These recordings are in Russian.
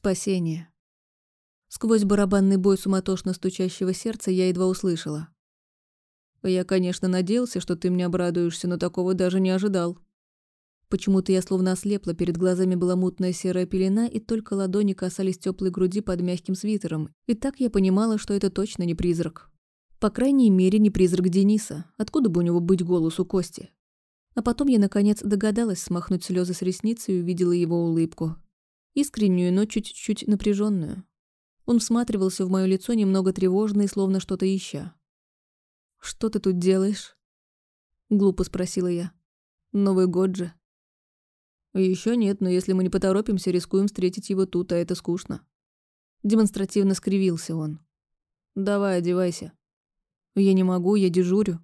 Спасение. Сквозь барабанный бой суматошно стучащего сердца я едва услышала. «Я, конечно, надеялся, что ты мне обрадуешься, но такого даже не ожидал». Почему-то я словно ослепла, перед глазами была мутная серая пелена, и только ладони касались теплой груди под мягким свитером. И так я понимала, что это точно не призрак. По крайней мере, не призрак Дениса. Откуда бы у него быть голосу Кости? А потом я, наконец, догадалась смахнуть слезы с ресниц и увидела его улыбку. Искреннюю, но чуть-чуть напряженную. Он всматривался в мое лицо немного тревожно и словно что-то ища. «Что ты тут делаешь?» Глупо спросила я. «Новый год же». Еще нет, но если мы не поторопимся, рискуем встретить его тут, а это скучно. Демонстративно скривился он. «Давай, одевайся». «Я не могу, я дежурю».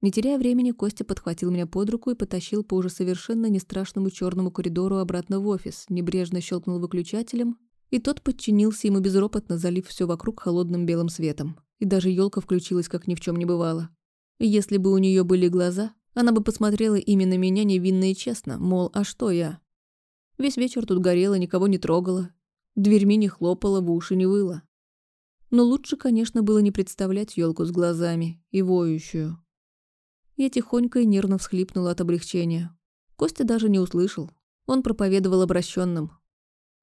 Не теряя времени, Костя подхватил меня под руку и потащил по уже совершенно не страшному черному коридору обратно в офис, небрежно щелкнул выключателем, и тот подчинился ему безропотно, залив все вокруг холодным белым светом. И даже елка включилась, как ни в чем не бывало. Если бы у нее были глаза, она бы посмотрела именно меня невинно и честно, мол, а что я? Весь вечер тут горела, никого не трогала, дверьми не хлопала, в уши не выла. Но лучше, конечно, было не представлять елку с глазами и воющую. Я тихонько и нервно всхлипнула от облегчения. Костя даже не услышал. Он проповедовал обращенным.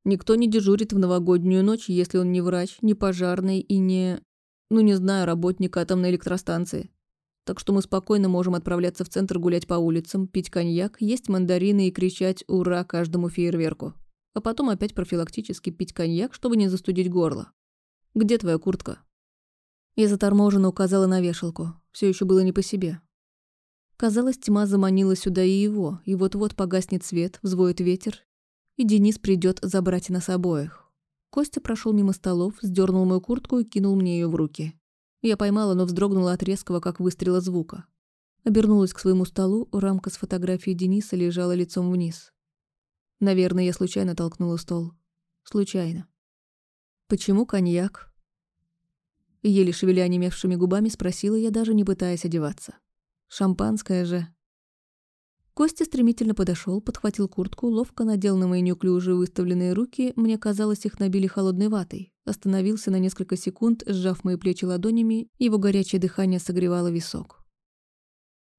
Никто не дежурит в новогоднюю ночь, если он не врач, не пожарный и не... Ну, не знаю, работник атомной электростанции. Так что мы спокойно можем отправляться в центр гулять по улицам, пить коньяк, есть мандарины и кричать «Ура!» каждому фейерверку. А потом опять профилактически пить коньяк, чтобы не застудить горло. «Где твоя куртка?» Я заторможенно указала на вешалку. Все еще было не по себе. Казалось, тьма заманила сюда и его, и вот-вот погаснет свет, взвоет ветер, и Денис придет забрать нас обоих. Костя прошел мимо столов, сдернул мою куртку и кинул мне ее в руки. Я поймала, но вздрогнула от резкого, как выстрела звука. Обернулась к своему столу, рамка с фотографией Дениса лежала лицом вниз. Наверное, я случайно толкнула стол. Случайно. «Почему коньяк?» Еле шевеля онемевшими губами спросила я, даже не пытаясь одеваться. Шампанское же. Костя стремительно подошел, подхватил куртку, ловко надел на мои неуклюжие выставленные руки, мне казалось, их набили холодной ватой. Остановился на несколько секунд, сжав мои плечи ладонями, его горячее дыхание согревало висок.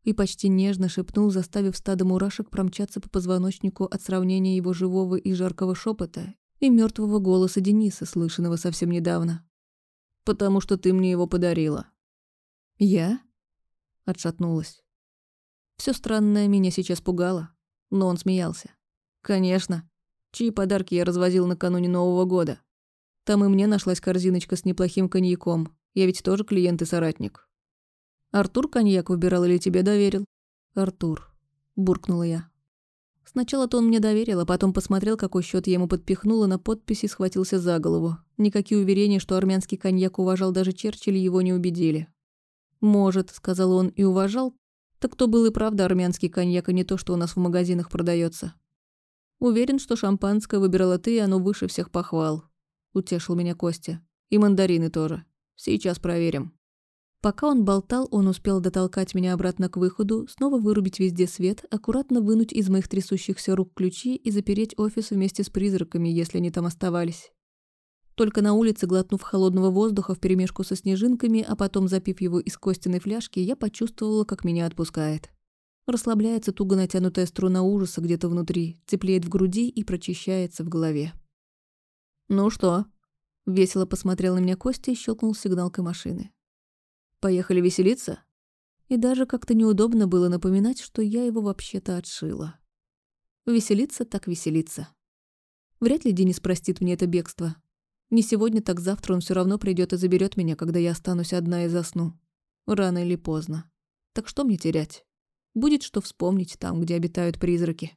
И почти нежно шепнул, заставив стадо мурашек промчаться по позвоночнику от сравнения его живого и жаркого шепота и мертвого голоса Дениса, слышанного совсем недавно. «Потому что ты мне его подарила». «Я?» Отшатнулась. Все странное меня сейчас пугало, но он смеялся. «Конечно. Чьи подарки я развозил накануне Нового года? Там и мне нашлась корзиночка с неплохим коньяком. Я ведь тоже клиент и соратник». «Артур коньяк выбирал или тебе доверил?» «Артур», – буркнула я. Сначала-то он мне доверил, а потом посмотрел, какой счет я ему подпихнула на подпись и схватился за голову. Никакие уверения, что армянский коньяк уважал даже Черчилль, его не убедили. «Может», — сказал он, и уважал. «Так то был и правда армянский коньяк, а не то, что у нас в магазинах продается. «Уверен, что шампанское выбирала ты, и оно выше всех похвал», — утешил меня Костя. «И мандарины тоже. Сейчас проверим». Пока он болтал, он успел дотолкать меня обратно к выходу, снова вырубить везде свет, аккуратно вынуть из моих трясущихся рук ключи и запереть офис вместе с призраками, если они там оставались. Только на улице, глотнув холодного воздуха вперемешку со снежинками, а потом запив его из костяной фляжки, я почувствовала, как меня отпускает. Расслабляется туго натянутая струна ужаса где-то внутри, теплеет в груди и прочищается в голове. «Ну что?» — весело посмотрел на меня Костя и щелкнул сигналкой машины. «Поехали веселиться?» И даже как-то неудобно было напоминать, что я его вообще-то отшила. Веселиться так веселиться. Вряд ли Денис простит мне это бегство, не сегодня, так завтра он все равно придет и заберет меня, когда я останусь одна и засну. Рано или поздно. Так что мне терять? Будет что вспомнить там, где обитают призраки.